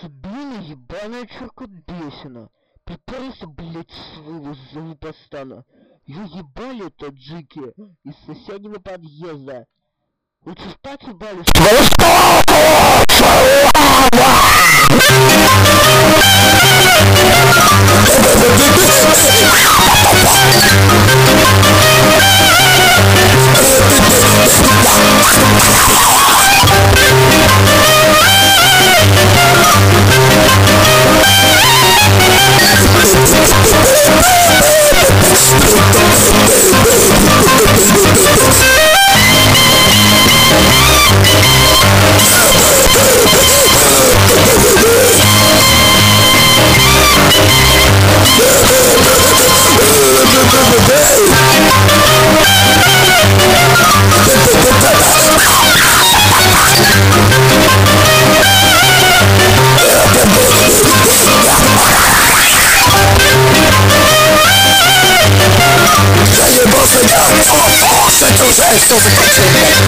Сабина ебаная черкобесина. Приперлся, блядь, своего залупостана. Ее ебали таджики из соседнего подъезда. Лучше спать ебали, Заебался I still.